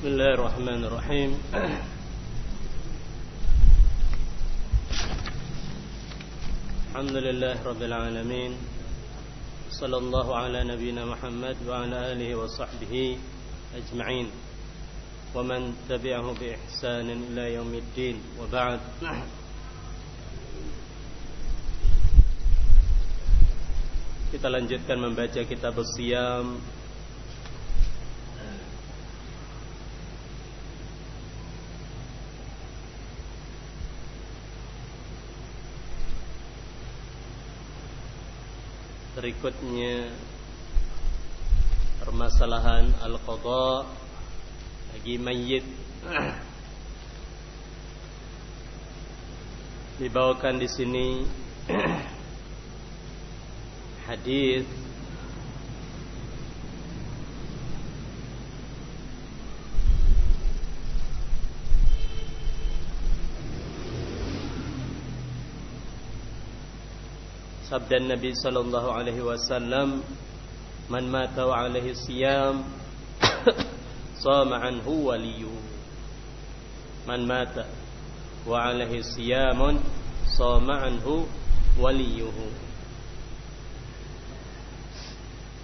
بسم الله الرحمن الرحيم. الحمد لله رب العالمين. صلى الله على نبينا محمد وعلى آله وصحبه أجمعين. ومن تبعه بإحسان إلى يوم الدين. وبعد. Kita lanjutkan membaca kitab Siyam berikutnya. Permasalahan al-qadha bagi mayit dibawakan di sini. Hadis sabda Nabi sallallahu alaihi wasallam man mata wa alaihi siyam sama anhu waliyu man mata wa alaihi siyamun sama anhu waliyuhu.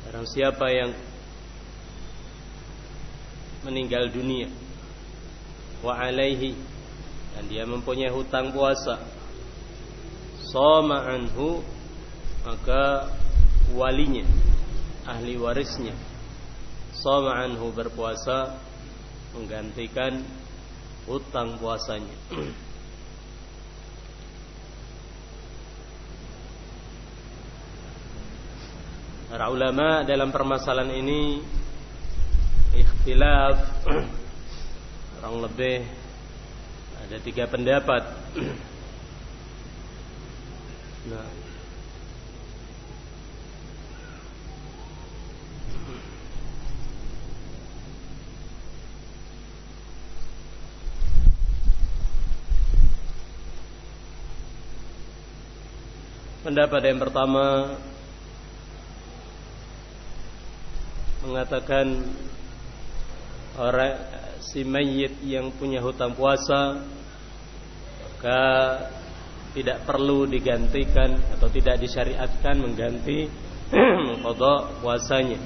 Barang siapa yang meninggal dunia wa alaihi dan dia mempunyai hutang puasa sama anhu maka walinya ahli warisnya. Sama anhu berpuasa menggantikan hutang puasanya. Para ulama dalam permasalahan ini ikhtilaf. Kurang lebih ada tiga pendapat. Nah, Pendapat yang pertama mengatakan orang si mayit yang punya hutang puasa maka tidak perlu digantikan atau tidak disyariatkan mengganti mengkodok puasanya.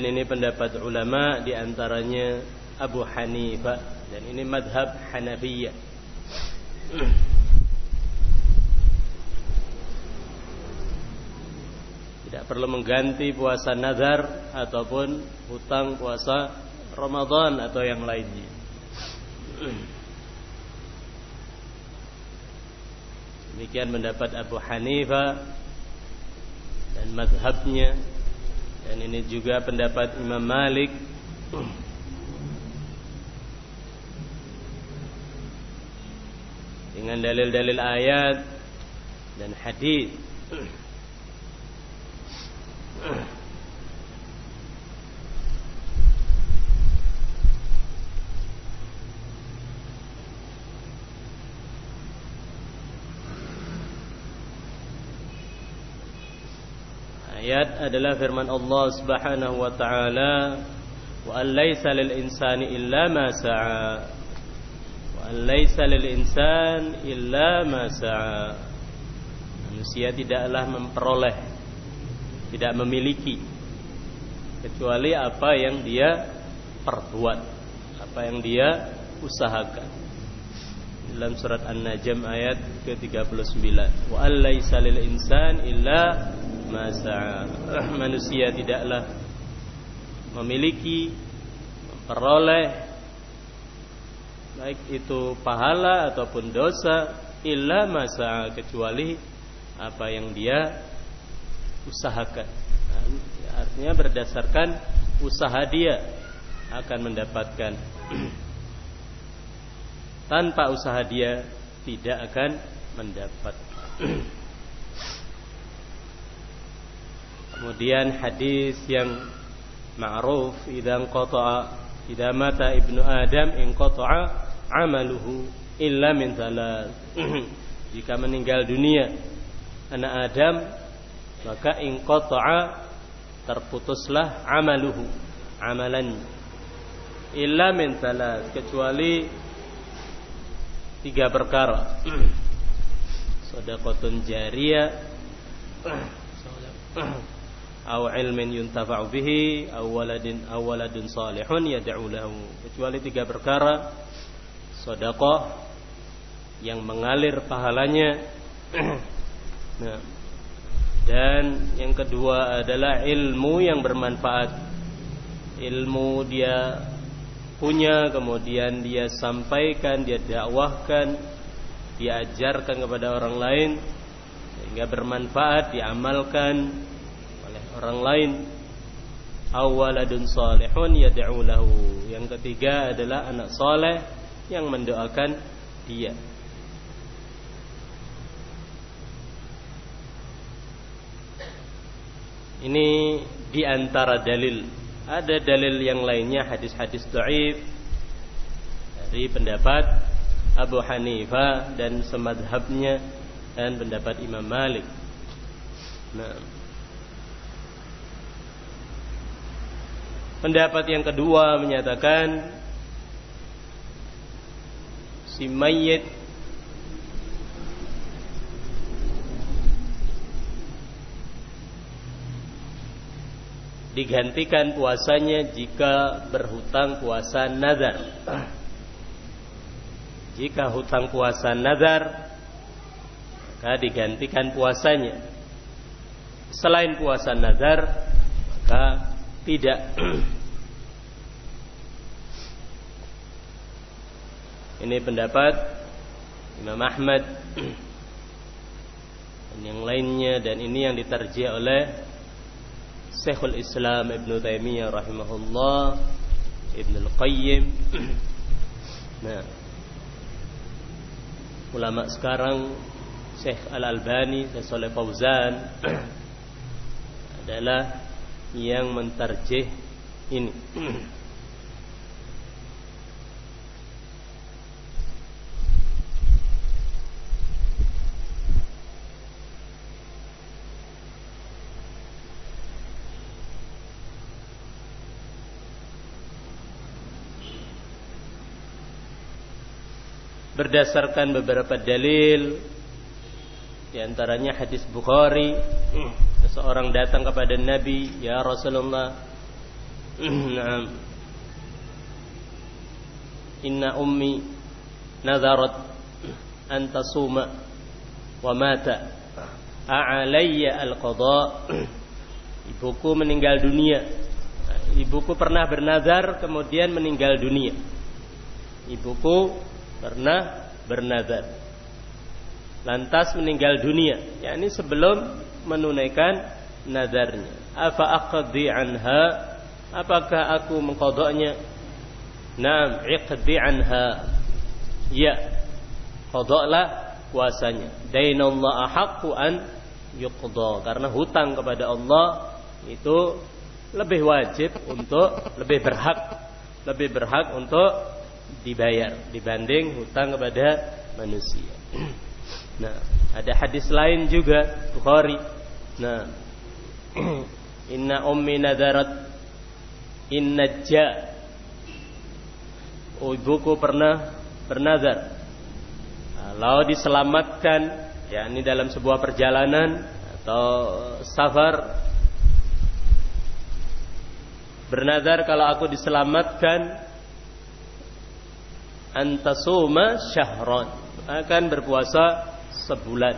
Dan ini pendapat ulama di antaranya Abu Hanifah dan ini madhab Hanafiyah. Tidak perlu mengganti puasa nazar ataupun hutang puasa Ramadan atau yang lainnya. Demikian pendapat Abu Hanifah dan madhabnya dan ini juga pendapat Imam Malik dengan dalil-dalil ayat dan hadis. Ayat adalah firman Allah Subhanahu wa taala wa alaysa lil insani illa ma sa'a. Wa alaysa lil insan illa ma sa'a. Manusia tidaklah memperoleh tidak memiliki kecuali apa yang dia perbuat apa yang dia usahakan. Dalam surat An-Najm ayat ke-39 wa alaysa lil insan illa masa manusia tidaklah memiliki memperoleh baik itu pahala ataupun dosa illa masa kecuali apa yang dia usahakan nah, artinya berdasarkan usaha dia akan mendapatkan tanpa usaha dia tidak akan mendapat. Kemudian hadis yang ma'ruf idza qata'a idza mata ibnu adam in qata'a amaluhu illa min thalath. Jika meninggal dunia anak Adam maka in qata'a terputuslah amaluhu amalan illa min thalath kecuali tiga perkara sedekahun jariyah aw ilmin yuntafa'u bihi aw waladin aw waladun salihun yad'u lahu. Kecuali tiga perkara sedekah yang mengalir pahalanya. Nah, dan yang kedua adalah ilmu yang bermanfaat. Ilmu dia punya kemudian dia sampaikan dia dakwahkan diajarkan kepada orang lain sehingga bermanfaat diamalkan orang lain awaladun salihun yad'u lahu. Yang ketiga adalah anak soleh yang mendoakan dia. Ini di antara dalil. Ada dalil yang lainnya hadis-hadis dhaif dari pendapat Abu Hanifah dan semadhabnya dan pendapat Imam Malik. Nah, pendapat yang kedua menyatakan si mayit digantikan puasanya jika berhutang puasa nazar. Jika hutang puasa nazar maka digantikan puasanya. Selain puasa nazar maka tidak. Ini pendapat Imam Ahmad dan yang lainnya dan ini yang diterjih oleh Syekhul Islam Ibn Taimiyah rahimahullah Ibn Al-Qayyim Nah ulama sekarang Syekh Al-Albani dan Soleh Fauzan adalah yang mentarjih ini. berdasarkan beberapa dalil di antaranya hadis Bukhari. Seseorang datang kepada Nabi ya Rasulullah. Inna ummi nadarat an tasuma wa mata. A'alayya al-qada. Ibuku meninggal dunia. Ibuku pernah bernazar kemudian meninggal dunia. Ibuku pernah bernazar lantas meninggal dunia. Yakni sebelum menunaikan nazarnya. Apa aqdi anha? Apakah aku mengkodoknya? Naam iqdi anha. Ya kodoklah puasanya dainallah ahaqqu an yuqda. Karena hutang kepada Allah itu lebih wajib untuk lebih berhak lebih berhak untuk dibayar dibanding hutang kepada manusia. Nah, ada hadis lain juga Bukhari. Nah, inna ummi nadarat inna ja ibuku pernah bernazar. Kalau diselamatkan ya ini dalam sebuah perjalanan atau safar bernazar kalau aku diselamatkan antasuma syahron akan berpuasa sebulan.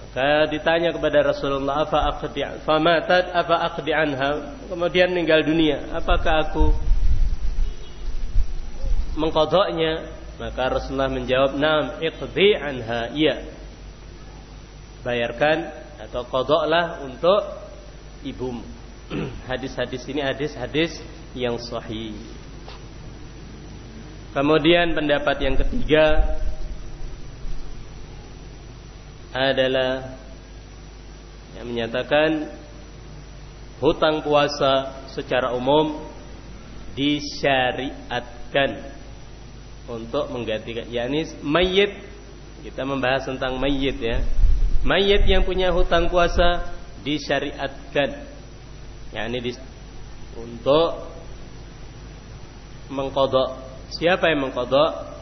Maka ditanya kepada Rasulullah apa aqdi famatat apa aqdi anha? Kemudian meninggal dunia. Apakah aku mengkodoknya? Maka Rasulullah menjawab nam iqdi anha. Iya bayarkan atau kodoklah untuk ibumu. Hadis-hadis ini hadis-hadis yang sahih. Kemudian pendapat yang ketiga adalah yang menyatakan hutang puasa secara umum disyariatkan untuk menggantikan yakni mayit kita membahas tentang mayit ya. Mayit yang punya hutang puasa disyariatkan yakni di, untuk mengkodok. Siapa yang mengkodok?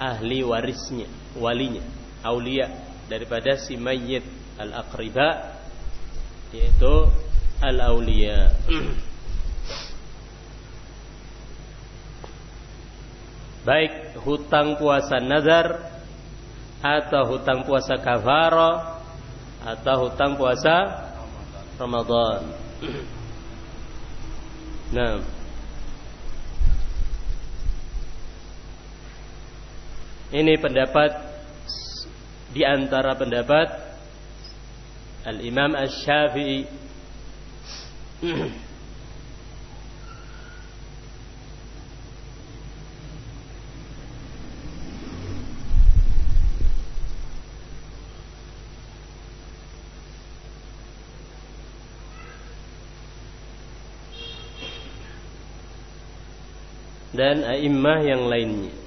Ahli warisnya walinya aulia daripada si mayyit al-aqriba yaitu al-auliya. Baik hutang puasa nazar atau hutang puasa kafara atau hutang puasa Ramadan. Nah, ini pendapat di antara pendapat Al-Imam Asy-Syafi'i dan a'immah yang lainnya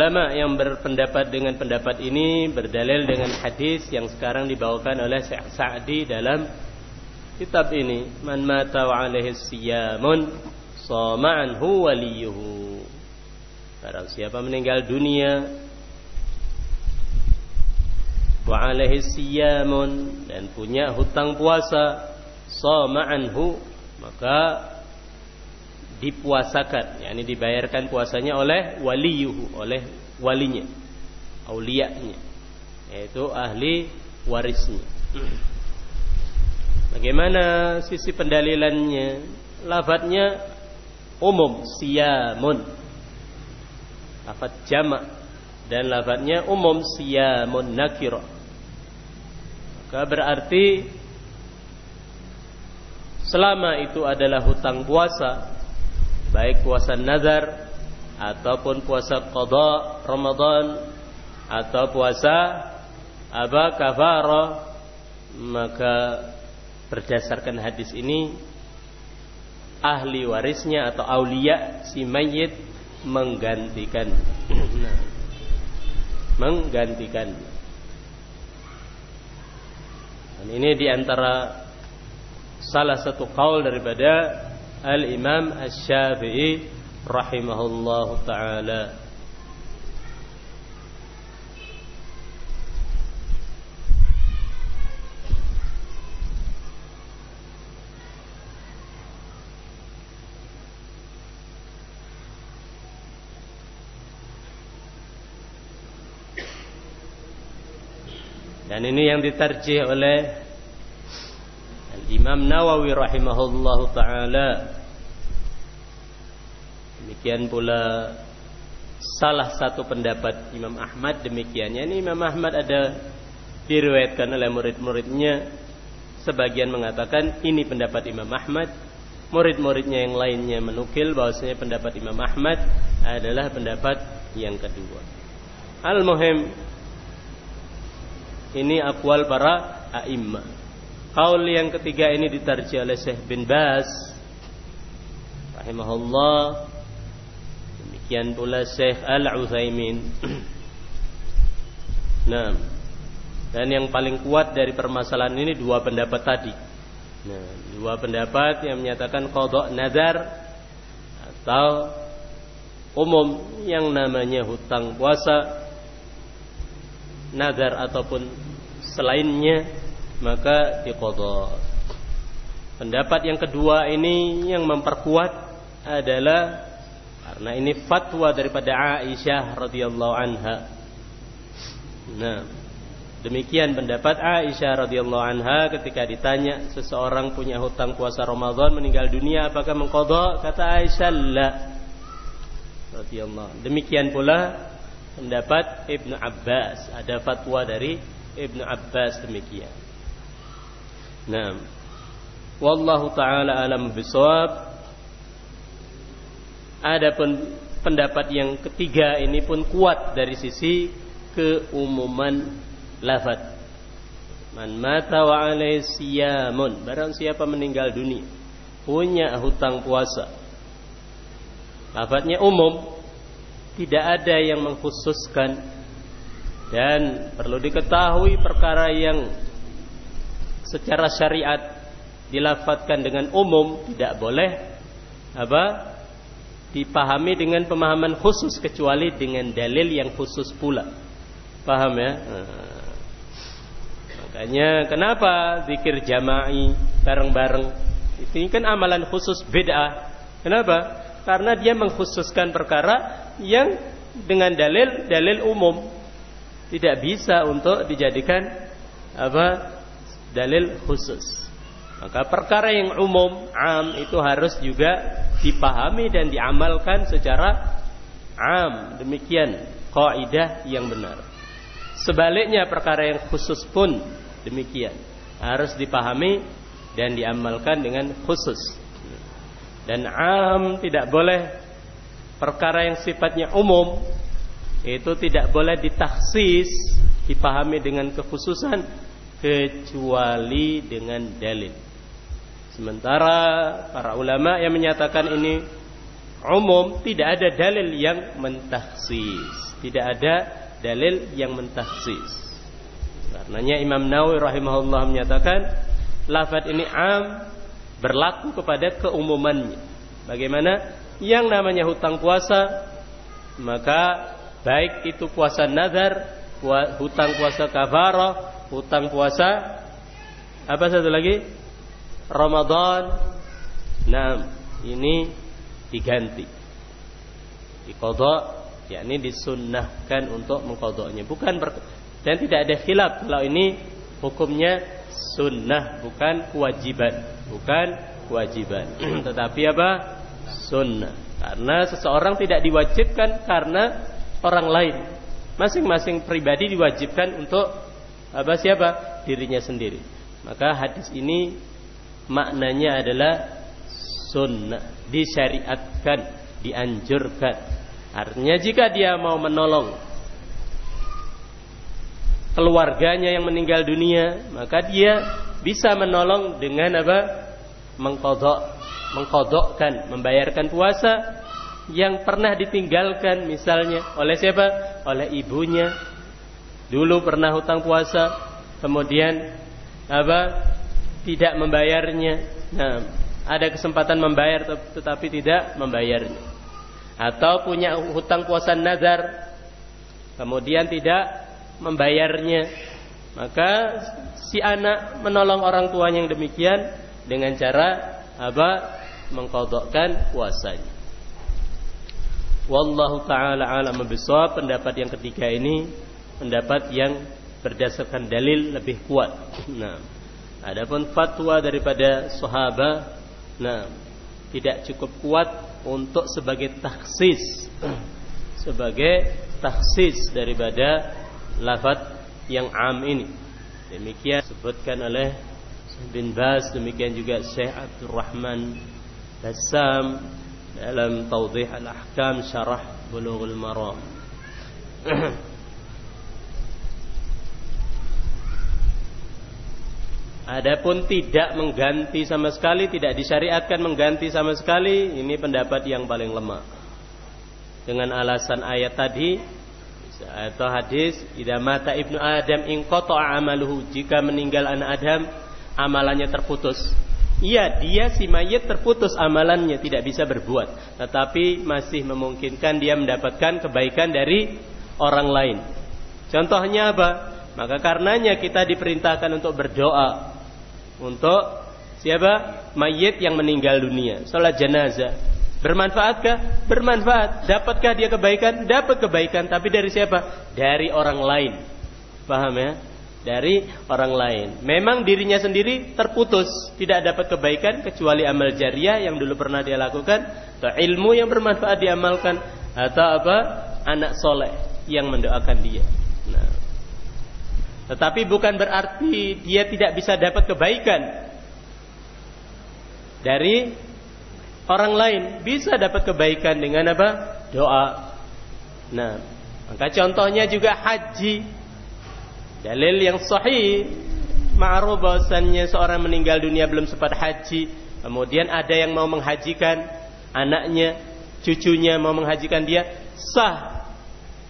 ulama yang berpendapat dengan pendapat ini berdalil dengan hadis yang sekarang dibawakan oleh Syekh Sa'di dalam kitab ini. Man mata wa alaihi siyamun sama anhu waliyuhu. Barang siapa meninggal dunia wa alaihi siyamun dan punya hutang puasa sama anhu maka dipuasakan. Yakni dibayarkan puasanya oleh waliyuhu oleh walinya aulianya yaitu ahli warisnya. Bagaimana sisi pendalilannya? Lafadznya umum siyamun. Lafadz jamak dan lafadznya umum siyamun nakira maka berarti selama itu adalah hutang puasa baik puasa nazar ataupun puasa qada Ramadan atau puasa apa kafara maka berdasarkan hadis ini ahli warisnya atau aulia si mayit menggantikan. Menggantikan. Dan ini di antara salah satu kaul daripada Al-Imam Asy-Syafi'i rahimahullahu taala. Dan ini yang diterjih oleh Imam Nawawi rahimahullahu taala. Demikian pula salah satu pendapat Imam Ahmad demikiannya. Ini Imam Ahmad ada diriwayatkan oleh murid-muridnya. Sebagian mengatakan ini pendapat Imam Ahmad. Murid-muridnya yang lainnya menukil bahwasanya pendapat Imam Ahmad adalah pendapat yang kedua. Al-muhim ini akwal para a'immah. Kaul yang ketiga ini ditarji oleh Syekh bin Bas rahimahullah. Demikian pula Syekh Al-Utsaimin. nah, dan yang paling kuat dari permasalahan ini dua pendapat tadi. Nah, dua pendapat yang menyatakan kodok nazar atau umum yang namanya hutang puasa nazar ataupun selainnya maka diqadha. Pendapat yang kedua ini yang memperkuat adalah karena ini fatwa daripada Aisyah radhiyallahu anha. Nah, Demikian pendapat Aisyah radhiyallahu anha ketika ditanya seseorang punya hutang puasa Ramadan meninggal dunia apakah mengkodok? Kata Aisyah la. Radhiyallahu. Demikian pula pendapat Ibnu Abbas. Ada fatwa dari Ibnu Abbas demikian. Nah, wallahu taala alam bisawab. Adapun pendapat yang ketiga ini pun kuat dari sisi keumuman lafad Man mata wa siyamun. Barang siapa meninggal dunia Punya hutang puasa Lafadnya umum Tidak ada yang mengkhususkan Dan perlu diketahui perkara yang Secara syariat Dilafatkan dengan umum Tidak boleh Apa Dipahami dengan pemahaman khusus Kecuali dengan dalil yang khusus pula Paham ya? Makanya kenapa zikir jama'i bareng-bareng? Ini kan amalan khusus beda. Kenapa? Karena dia mengkhususkan perkara yang dengan dalil dalil umum tidak bisa untuk dijadikan apa dalil khusus. Maka perkara yang umum am itu harus juga dipahami dan diamalkan secara am. Demikian kaidah yang benar. Sebaliknya perkara yang khusus pun demikian. Harus dipahami dan diamalkan dengan khusus. Dan am tidak boleh perkara yang sifatnya umum itu tidak boleh ditaksis, dipahami dengan kekhususan kecuali dengan dalil. Sementara para ulama yang menyatakan ini umum tidak ada dalil yang mentaksis, tidak ada dalil yang mentaksis. Karenanya Imam Nawawi rahimahullah menyatakan lafaz ini am berlaku kepada keumumannya. Bagaimana yang namanya hutang puasa maka baik itu puasa nazar, hutang puasa kafarah, hutang puasa. Apa satu lagi? Ramadan. Nah, ini diganti. Dikodok yakni disunnahkan untuk mengkodoknya. Bukan dan tidak ada khilaf kalau ini hukumnya sunnah bukan kewajiban. Bukan kewajiban. Tetapi apa? Sunnah. Karena seseorang tidak diwajibkan karena orang lain. Masing-masing pribadi diwajibkan untuk apa siapa dirinya sendiri maka hadis ini maknanya adalah sunnah disyariatkan dianjurkan Artinya jika dia mau menolong keluarganya yang meninggal dunia, maka dia bisa menolong dengan apa? Mengkodok, mengkodokkan, membayarkan puasa yang pernah ditinggalkan misalnya oleh siapa? Oleh ibunya. Dulu pernah hutang puasa, kemudian apa? Tidak membayarnya. Nah, ada kesempatan membayar tetapi tidak membayarnya atau punya hutang puasa nazar kemudian tidak membayarnya maka si anak menolong orang tuanya yang demikian dengan cara apa mengkodokkan puasanya wallahu taala alam pendapat yang ketiga ini pendapat yang berdasarkan dalil lebih kuat. Nah adapun fatwa daripada sahabat nah tidak cukup kuat untuk sebagai taksis sebagai taksis daripada lafaz yang am ini. Demikian disebutkan oleh bin Bas demikian juga Syekh Abdul Rahman Bassam dalam Tawdih Al-Ahkam Syarah Bulughul Maram Adapun tidak mengganti sama sekali, tidak disyariatkan mengganti sama sekali, ini pendapat yang paling lemah. Dengan alasan ayat tadi atau hadis, "Idza mata ibnu Adam in qata'a amaluhu." Jika meninggal anak Adam, amalannya terputus. Iya, dia si mayit terputus amalannya, tidak bisa berbuat, tetapi masih memungkinkan dia mendapatkan kebaikan dari orang lain. Contohnya apa? Maka karenanya kita diperintahkan untuk berdoa untuk siapa? Mayit yang meninggal dunia. Salat jenazah. Bermanfaatkah? Bermanfaat. Dapatkah dia kebaikan? Dapat kebaikan. Tapi dari siapa? Dari orang lain. Paham ya? dari orang lain. Memang dirinya sendiri terputus, tidak dapat kebaikan kecuali amal jariah yang dulu pernah dia lakukan, atau ilmu yang bermanfaat diamalkan, atau apa? anak soleh yang mendoakan dia. Tetapi bukan berarti dia tidak bisa dapat kebaikan dari orang lain. Bisa dapat kebaikan dengan apa? Doa. Nah, maka contohnya juga haji Dalil yang sahih ma'ruf bahwasannya seorang meninggal dunia belum sempat haji, kemudian ada yang mau menghajikan anaknya, cucunya mau menghajikan dia, sah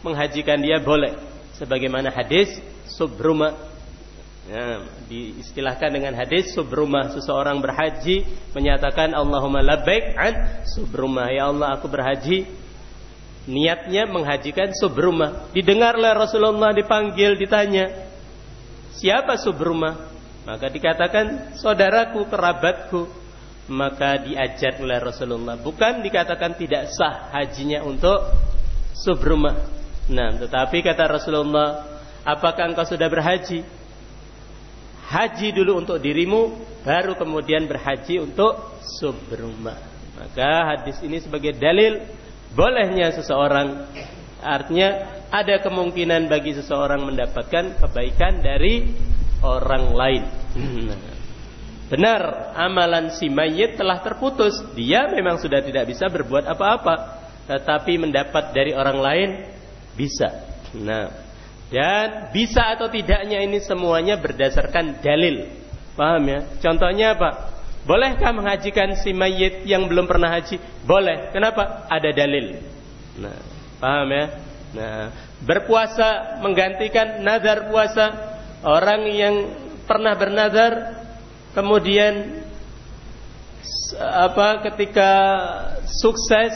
menghajikan dia boleh. Sebagaimana hadis subruma ya, diistilahkan dengan hadis subruma seseorang berhaji menyatakan Allahumma labbaik an subruma ya Allah aku berhaji niatnya menghajikan Subrumah. Didengarlah Rasulullah dipanggil, ditanya, siapa Subrumah? Maka dikatakan, saudaraku, kerabatku. Maka diajar oleh Rasulullah. Bukan dikatakan tidak sah hajinya untuk Subrumah. Nah, tetapi kata Rasulullah, apakah engkau sudah berhaji? Haji dulu untuk dirimu, baru kemudian berhaji untuk Subrumah. Maka hadis ini sebagai dalil bolehnya seseorang artinya ada kemungkinan bagi seseorang mendapatkan kebaikan dari orang lain. Benar, amalan si mayit telah terputus. Dia memang sudah tidak bisa berbuat apa-apa, tetapi mendapat dari orang lain bisa. Nah, dan bisa atau tidaknya ini semuanya berdasarkan dalil. Paham ya? Contohnya apa? Bolehkah menghajikan si mayit yang belum pernah haji? Boleh. Kenapa? Ada dalil. Nah, paham ya? Nah, berpuasa menggantikan nazar puasa orang yang pernah bernazar kemudian apa ketika sukses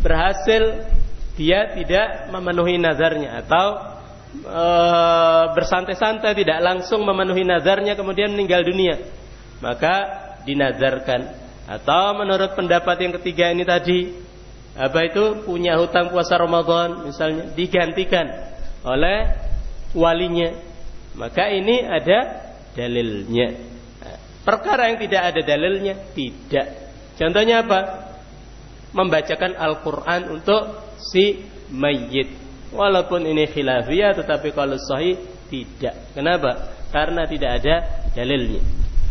berhasil dia tidak memenuhi nazarnya atau e, bersantai-santai tidak langsung memenuhi nazarnya kemudian meninggal dunia. Maka dinazarkan. Atau menurut pendapat yang ketiga ini tadi apa itu? Punya hutang puasa Ramadan misalnya digantikan oleh walinya. Maka ini ada dalilnya. Perkara yang tidak ada dalilnya tidak. Contohnya apa? Membacakan Al-Quran untuk si mayit walaupun ini khilafiyah tetapi kalau sahih tidak. Kenapa? Karena tidak ada dalilnya.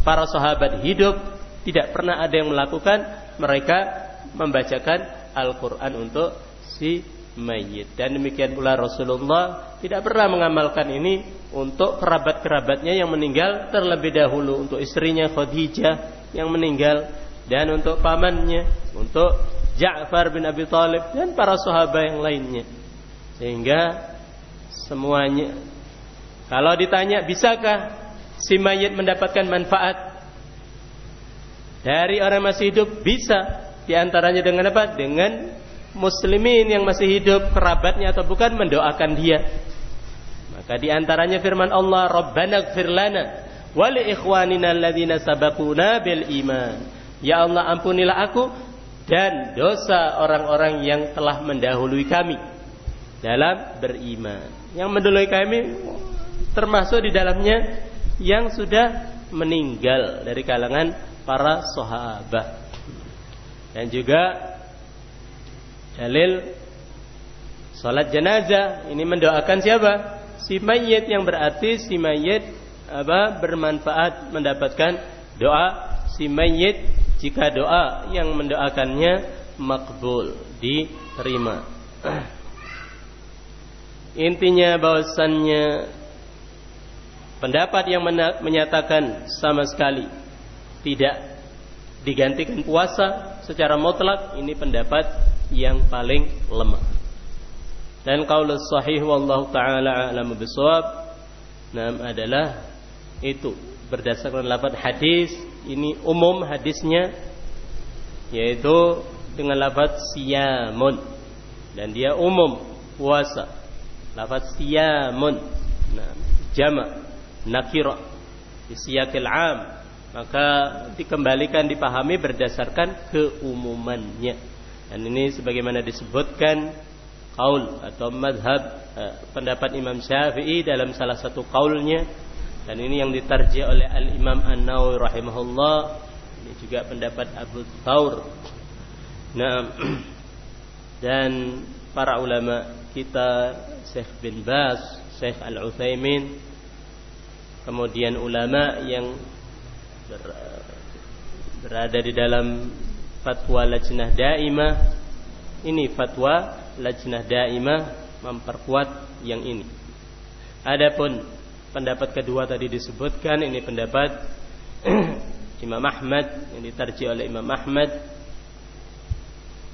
Para sahabat hidup tidak pernah ada yang melakukan mereka membacakan Al-Quran untuk si mayit. Dan demikian pula Rasulullah tidak pernah mengamalkan ini untuk kerabat-kerabatnya yang meninggal terlebih dahulu untuk istrinya Khadijah yang meninggal dan untuk pamannya untuk Ja'far bin Abi Thalib dan para sahabat yang lainnya sehingga semuanya kalau ditanya bisakah si mayit mendapatkan manfaat dari orang masih hidup bisa di antaranya dengan apa? Dengan muslimin yang masih hidup kerabatnya atau bukan mendoakan dia. Maka di antaranya firman Allah Rabbana gfir lana wa li ikhwanina alladhina sabaquna bil iman. Ya Allah ampunilah aku dan dosa orang-orang yang telah mendahului kami dalam beriman. Yang mendahului kami termasuk di dalamnya yang sudah meninggal dari kalangan para sahabat. Dan juga dalil salat jenazah ini mendoakan siapa? Si mayit yang berarti si mayit apa bermanfaat mendapatkan doa si mayit jika doa yang mendoakannya makbul diterima. Intinya bahwasannya Pendapat yang menyatakan sama sekali tidak digantikan puasa secara mutlak ini pendapat yang paling lemah. Dan qaul sahih wallahu taala a'lamu bisawab nam adalah itu. Berdasarkan lafaz hadis ini umum hadisnya yaitu dengan lafaz siyamun. Dan dia umum puasa lafaz siyamun. Nah jamak nakira isiyakil am. Maka dikembalikan dipahami berdasarkan keumumannya. Dan ini sebagaimana disebutkan kaul atau madhab eh, pendapat Imam Syafi'i dalam salah satu kaulnya. Dan ini yang ditarjih oleh Al Imam An Nawawi rahimahullah. Ini juga pendapat Abu Thawr. Nah dan para ulama kita Syekh bin Bas Syekh Al Utsaimin kemudian ulama yang ber, berada di dalam fatwa lajnah daimah. Ini fatwa lajnah daimah memperkuat yang ini. Adapun pendapat kedua tadi disebutkan ini pendapat Imam Ahmad yang ditarji oleh Imam Ahmad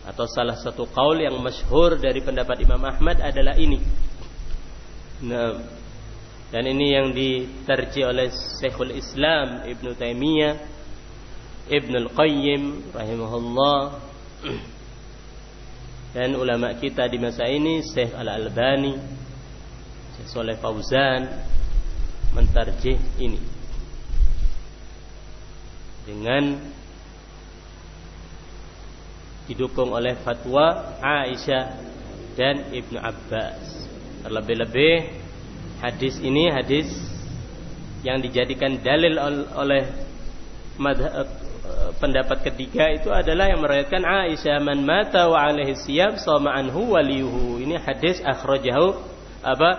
atau salah satu kaul yang masyhur dari pendapat Imam Ahmad adalah ini. Nah, dan ini yang diterji oleh Syekhul Islam Ibn Taimiyah, Ibn Al-Qayyim rahimahullah dan ulama kita di masa ini Syekh Al-Albani, Syekh Soleh Fauzan mentarjih ini dengan didukung oleh fatwa Aisyah dan Ibnu Abbas. Terlebih-lebih hadis ini hadis yang dijadikan dalil oleh eh, pendapat ketiga itu adalah yang meriwayatkan Aisyah man mata wa alaihi siyam sama anhu waliyuhu. Ini hadis akhrajahu apa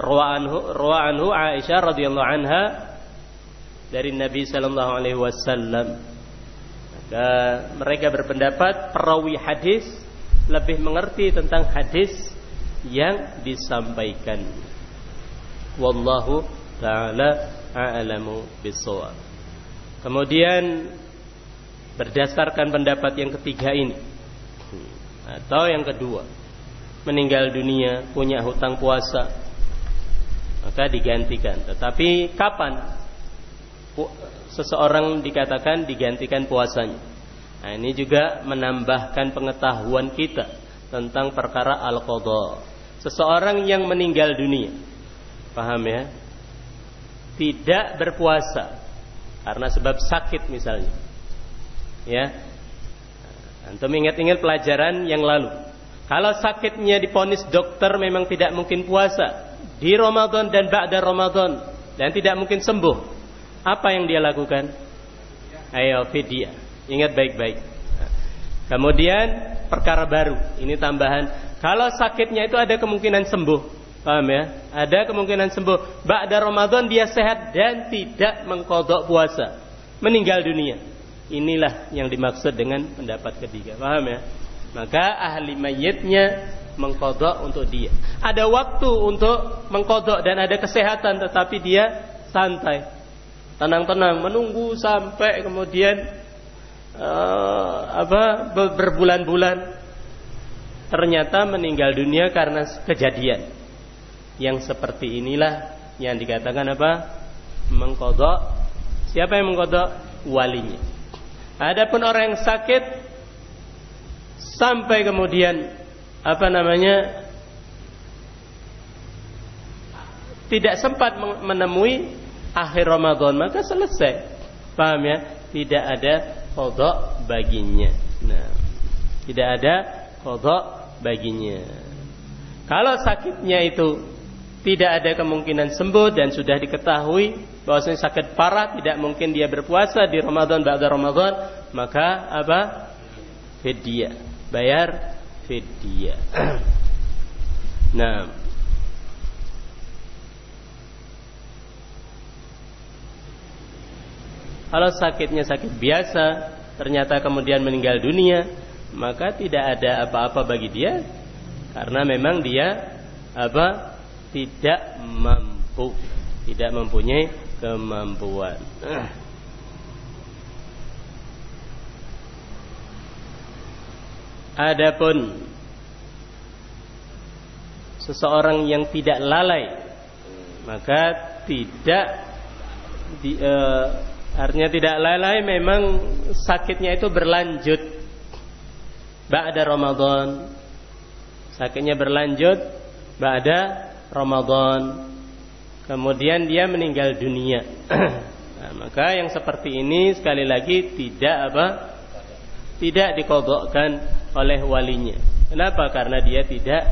rawa anhu rawa anhu Aisyah radhiyallahu anha dari Nabi sallallahu alaihi wasallam dan mereka berpendapat perawi hadis lebih mengerti tentang hadis yang disampaikan. Wallahu taala a'lamu bissawab. Kemudian berdasarkan pendapat yang ketiga ini atau yang kedua, meninggal dunia punya hutang puasa maka digantikan. Tetapi kapan seseorang dikatakan digantikan puasanya. Nah, ini juga menambahkan pengetahuan kita tentang perkara al-qadha. Seseorang yang meninggal dunia, paham ya? Tidak berpuasa karena sebab sakit misalnya. Ya. Antum ingat-ingat pelajaran yang lalu. Kalau sakitnya diponis dokter memang tidak mungkin puasa di Ramadan dan ba'da Ramadan dan tidak mungkin sembuh apa yang dia lakukan? Ayo fidyah. Ingat baik-baik. Kemudian perkara baru, ini tambahan. Kalau sakitnya itu ada kemungkinan sembuh. Paham ya? Ada kemungkinan sembuh. Ba'da Ramadan dia sehat dan tidak mengkodok puasa. Meninggal dunia. Inilah yang dimaksud dengan pendapat ketiga. Paham ya? Maka ahli mayitnya mengkodok untuk dia. Ada waktu untuk mengkodok dan ada kesehatan tetapi dia santai tenang-tenang menunggu sampai kemudian uh, apa berbulan-bulan. Ternyata meninggal dunia karena kejadian. Yang seperti inilah yang dikatakan apa? Mengkodok. Siapa yang mengkodok? Walinya. Adapun orang yang sakit sampai kemudian apa namanya tidak sempat menemui akhir Ramadan maka selesai. Paham ya? Tidak ada kodok baginya. Nah, tidak ada kodok baginya. Kalau sakitnya itu tidak ada kemungkinan sembuh dan sudah diketahui bahwasanya sakit parah tidak mungkin dia berpuasa di Ramadan ba'da Ramadan maka apa fidyah bayar fidyah nah Kalau sakitnya sakit biasa, ternyata kemudian meninggal dunia, maka tidak ada apa-apa bagi dia karena memang dia apa? tidak mampu, tidak mempunyai kemampuan. Adapun seseorang yang tidak lalai maka tidak di, uh, Artinya tidak lalai memang sakitnya itu berlanjut. Ba'da Ramadan. Sakitnya berlanjut Ba'da Ramadan. Kemudian dia meninggal dunia. Nah, Maka yang seperti ini sekali lagi tidak apa? Tidak dikodokkan oleh walinya. Kenapa? Karena dia tidak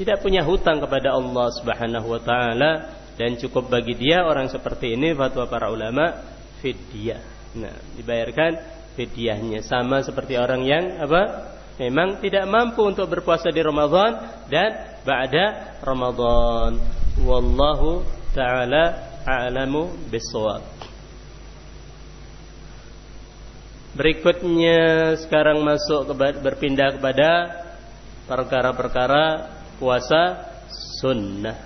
tidak punya hutang kepada Allah Subhanahu wa taala. Dan cukup bagi dia orang seperti ini fatwa para ulama fidyah. Nah, dibayarkan fidyahnya sama seperti orang yang apa? Memang tidak mampu untuk berpuasa di Ramadan dan ba'da Ramadan. Wallahu taala a'lamu bissawab. Berikutnya sekarang masuk berpindah kepada perkara-perkara puasa sunnah.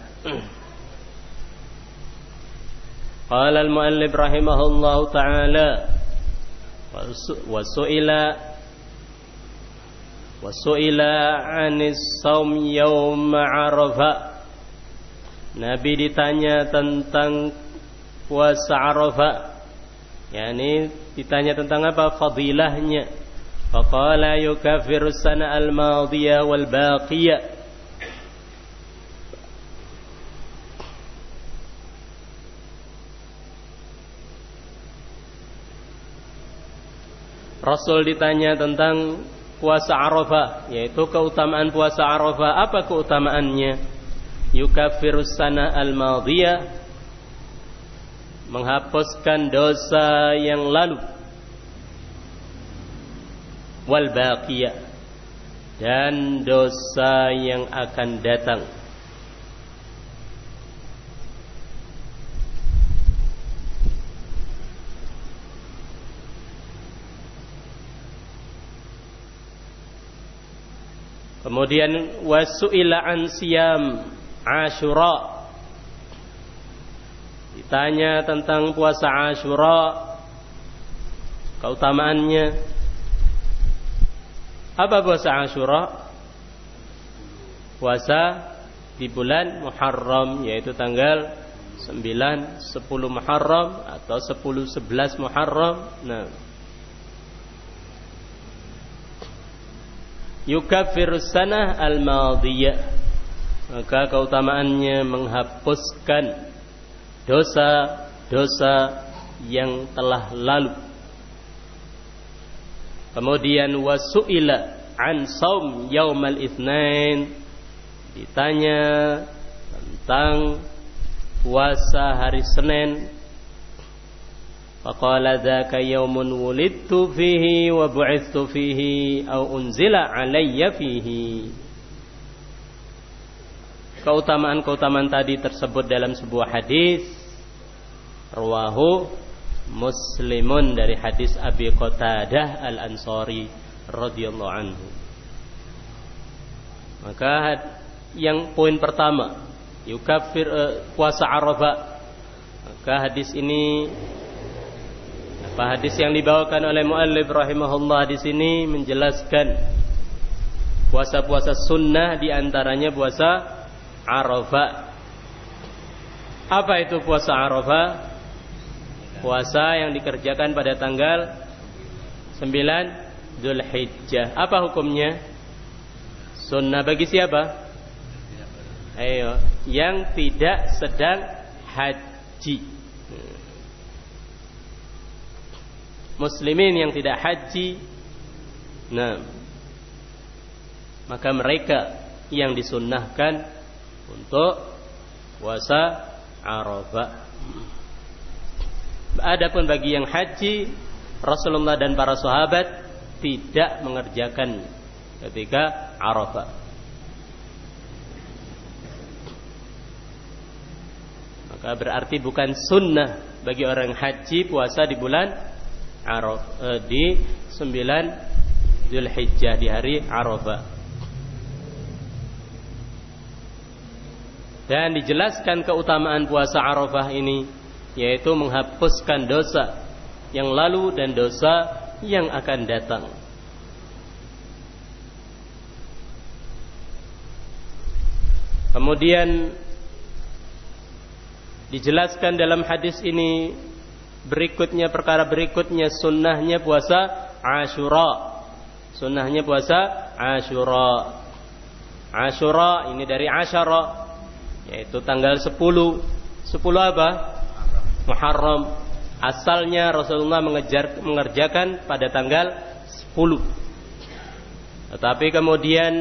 Al-muallif rahimahullah taala wa su'ila wa su'ila 'anis shaum yaum Arafah. Nabi ditanya tentang puasa Arafah. Yakni ditanya tentang apa? Fadilahnya. Faqala yukaffiru sana al-madiyah wal baqiyah Rasul ditanya tentang puasa Arafah, yaitu keutamaan puasa Arafah. Apa keutamaannya? Yukafirus sana al-madiyah menghapuskan dosa yang lalu wal baqiyah dan dosa yang akan datang Kemudian wasu'ila an siyam Ashura Ditanya tentang puasa Ashura keutamaannya. Apa puasa Ashura? Puasa di bulan Muharram yaitu tanggal 9 10 Muharram atau 10 11 Muharram. Nah. Yukaffirus sanah al-madiyah. Maka keutamaannya menghapuskan dosa-dosa yang telah lalu. Kemudian wasuila an saum yaumal itsnain ditanya tentang puasa hari Senin Dzaka yaumun wulidtu fihi wa bu'ithtu fihi au unzila alayya fihi keutamaan-keutamaan tadi tersebut dalam sebuah hadis rawahu Muslimun dari hadis Abi Qatadah Al-Ansari radhiyallahu anhu. Maka yang poin pertama, yukafir uh, puasa Arafah. Maka hadis ini apa hadis yang dibawakan oleh muallif rahimahullah di sini menjelaskan puasa-puasa sunnah di antaranya puasa Arafah. Apa itu puasa Arafah? Puasa yang dikerjakan pada tanggal 9 Zulhijjah. Apa hukumnya? Sunnah bagi siapa? Ayo, yang tidak sedang haji. Muslimin yang tidak haji, nah, maka mereka yang disunnahkan untuk puasa Arafah. Adapun bagi yang haji, Rasulullah dan para sahabat tidak mengerjakan ketika Arafah. Maka berarti bukan sunnah bagi orang haji puasa di bulan Arafah eh, di 9 Zulhijjah di hari Arafah. Dan dijelaskan keutamaan puasa Arafah ini yaitu menghapuskan dosa yang lalu dan dosa yang akan datang. Kemudian dijelaskan dalam hadis ini berikutnya perkara berikutnya sunnahnya puasa Ashura. Sunnahnya puasa Ashura. Ashura ini dari Ashara yaitu tanggal 10 10 apa? Muharram asalnya Rasulullah mengejar, mengerjakan pada tanggal 10 tetapi kemudian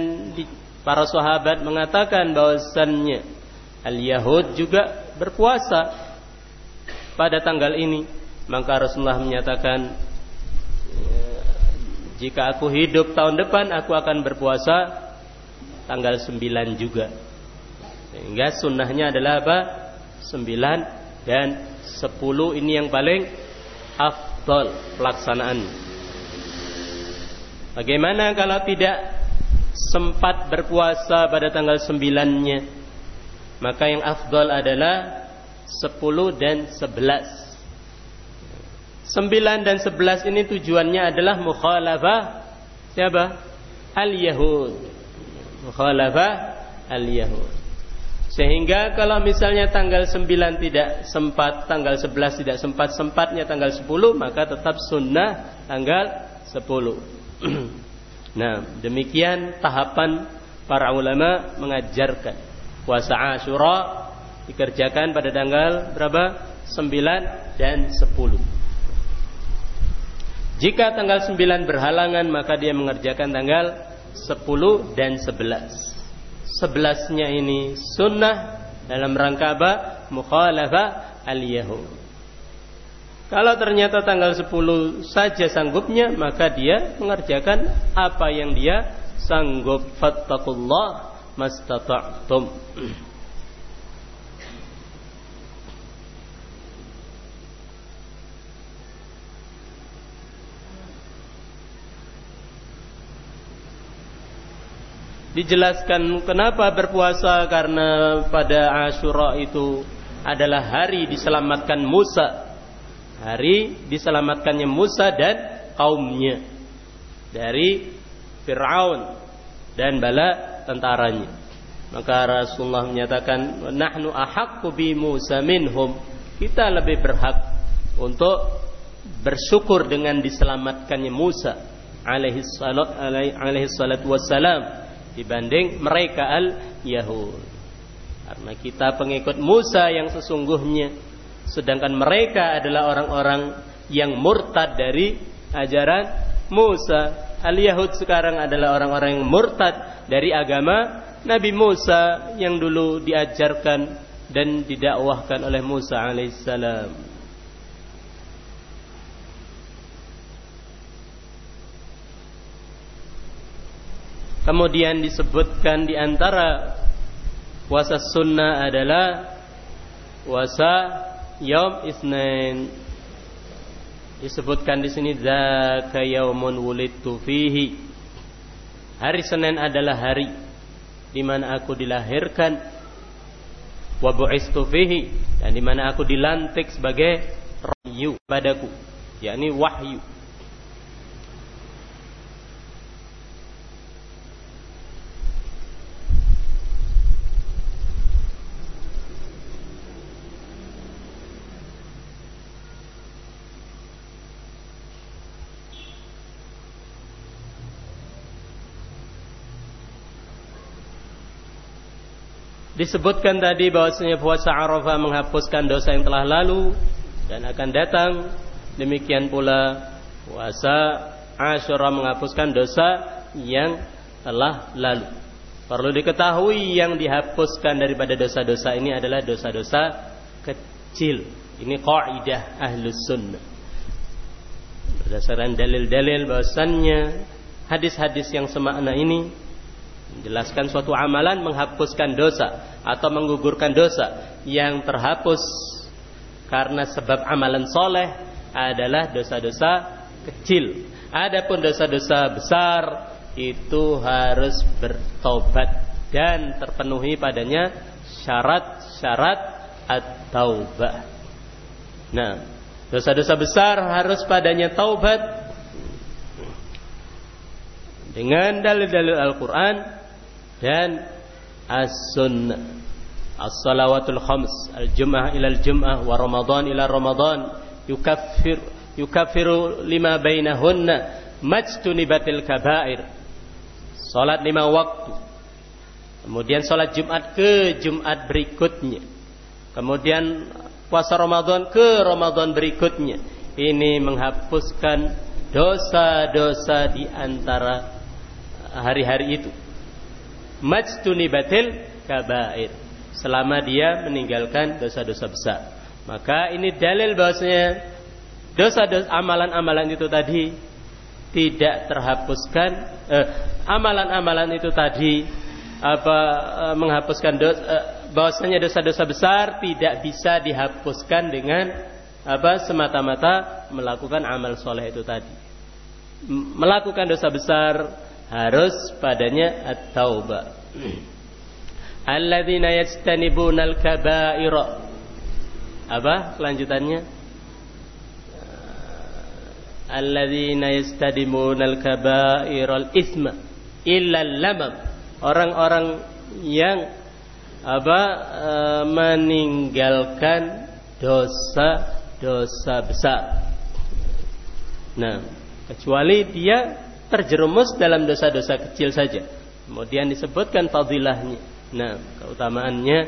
para sahabat mengatakan bahwasannya al-Yahud juga berpuasa pada tanggal ini. Maka Rasulullah menyatakan jika aku hidup tahun depan aku akan berpuasa tanggal 9 juga. Sehingga sunnahnya adalah apa? 9 dan 10 ini yang paling afdol pelaksanaan. Bagaimana kalau tidak sempat berpuasa pada tanggal 9-nya? Maka yang afdol adalah 10 dan 11. 9 dan 11 ini tujuannya adalah mukhalafah siapa? Al-Yahud. Mukhalafah Al-Yahud. Sehingga kalau misalnya tanggal 9 tidak sempat, tanggal 11 tidak sempat, sempatnya tanggal 10, maka tetap sunnah tanggal 10. nah, demikian tahapan para ulama mengajarkan puasa Ashura dikerjakan pada tanggal berapa? 9 dan 10. Jika tanggal 9 berhalangan maka dia mengerjakan tanggal 10 dan 11 sebelasnya ini sunnah dalam rangka apa? Mukhalafah al-Yahud. Kalau ternyata tanggal 10 saja sanggupnya, maka dia mengerjakan apa yang dia sanggup. Fattakullah mastata'tum. dijelaskan kenapa berpuasa karena pada Ashura itu adalah hari diselamatkan Musa. Hari diselamatkannya Musa dan kaumnya dari Fir'aun dan bala tentaranya. Maka Rasulullah menyatakan, "Nahnu ahaqqu bi Musa minhum." Kita lebih berhak untuk bersyukur dengan diselamatkannya Musa alaihi salatu wassalam dibanding mereka al-Yahud. Karena kita pengikut Musa yang sesungguhnya sedangkan mereka adalah orang-orang yang murtad dari ajaran Musa. Al-Yahud sekarang adalah orang-orang yang murtad dari agama Nabi Musa yang dulu diajarkan dan didakwahkan oleh Musa alaihissalam. Kemudian disebutkan di antara puasa sunnah adalah puasa Yom Isnin. Disebutkan di sini zaka yaumun wulidtu fihi. Hari Senin adalah hari di mana aku dilahirkan wa bu'istu fihi dan di mana aku dilantik sebagai rayu padaku yakni wahyu Disebutkan tadi bahwasanya puasa Arafah menghapuskan dosa yang telah lalu dan akan datang. Demikian pula puasa Asyura menghapuskan dosa yang telah lalu. Perlu diketahui yang dihapuskan daripada dosa-dosa ini adalah dosa-dosa kecil. Ini kaidah ahlus sunnah. Berdasarkan dalil-dalil bahwasannya hadis-hadis yang semakna ini menjelaskan suatu amalan menghapuskan dosa atau menggugurkan dosa yang terhapus karena sebab amalan soleh adalah dosa-dosa kecil. Adapun dosa-dosa besar itu harus bertobat dan terpenuhi padanya syarat-syarat at-taubah. Nah, dosa-dosa besar harus padanya taubat dengan dalil-dalil Al-Qur'an dan as-sunnah as-salawatul khams al-jum'ah ila al-jum'ah wa ramadan ila ramadan yukaffir yukaffiru lima bainahunna majtunibatil kabair. Salat lima waktu. Kemudian salat Jumat ke Jumat berikutnya. Kemudian puasa Ramadan ke Ramadan berikutnya. Ini menghapuskan dosa-dosa di antara hari-hari itu majtunibatil kabair. selama dia meninggalkan dosa-dosa besar. Maka ini dalil bahwasanya dosa-dosa amalan-amalan itu tadi tidak terhapuskan eh, amalan-amalan itu tadi apa eh, menghapuskan dosa eh, bahwasanya dosa-dosa besar tidak bisa dihapuskan dengan apa semata-mata melakukan amal soleh itu tadi melakukan dosa besar harus padanya at-taubah. Alladzina yajtanibunal kaba'ira apa kelanjutannya alladzina yastadimunal kaba'iral isma illa lamam orang-orang yang apa e, meninggalkan dosa-dosa besar. Nah, kecuali dia terjerumus dalam dosa-dosa kecil saja. Kemudian disebutkan fadilahnya. Nah, keutamaannya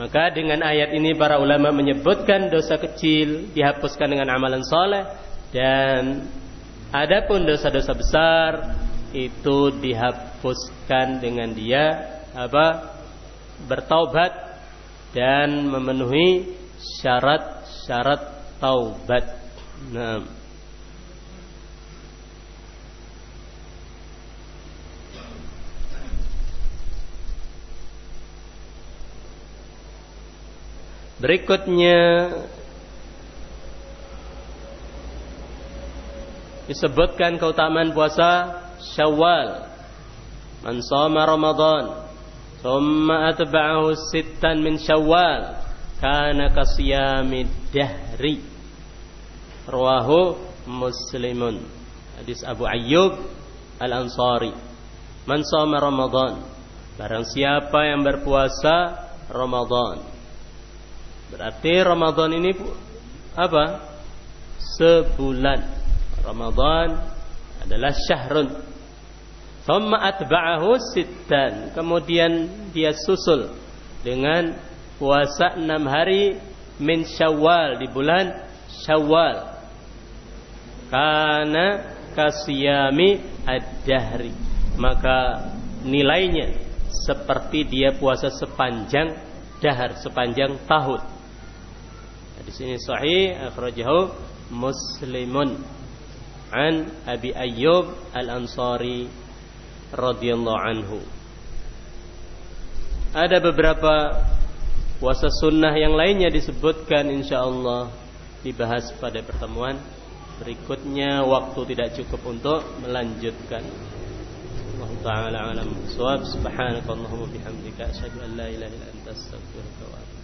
maka dengan ayat ini para ulama menyebutkan dosa kecil dihapuskan dengan amalan soleh dan adapun dosa-dosa besar itu dihapuskan dengan dia apa bertaubat dan memenuhi syarat-syarat taubat. Nah, Berikutnya disebutkan keutamaan puasa Syawal. Man shoma Ramadan, thumma atba'ahu sittan min Syawal, kana kasiyamid dahri. Rawahu Muslimun. Hadis Abu Ayyub Al-Ansari. Man shoma Ramadan, barang siapa yang berpuasa Ramadan Berarti Ramadan ini apa? Sebulan. Ramadan adalah syahrun. Thumma atba'ahu sittan. Kemudian dia susul dengan puasa enam hari min syawal di bulan syawal. Karena kasiyami ad-dahri. Maka nilainya seperti dia puasa sepanjang dahar, sepanjang tahun. Di sini sahih akhrajahu Muslimun an Abi Ayyub Al-Ansari radhiyallahu anhu. Ada beberapa puasa sunnah yang lainnya disebutkan insyaallah dibahas pada pertemuan berikutnya waktu tidak cukup untuk melanjutkan. Allah taala alam. Subhanakallahumma bihamdika asyhadu an la ilaha illa anta astaghfiruka wa atubu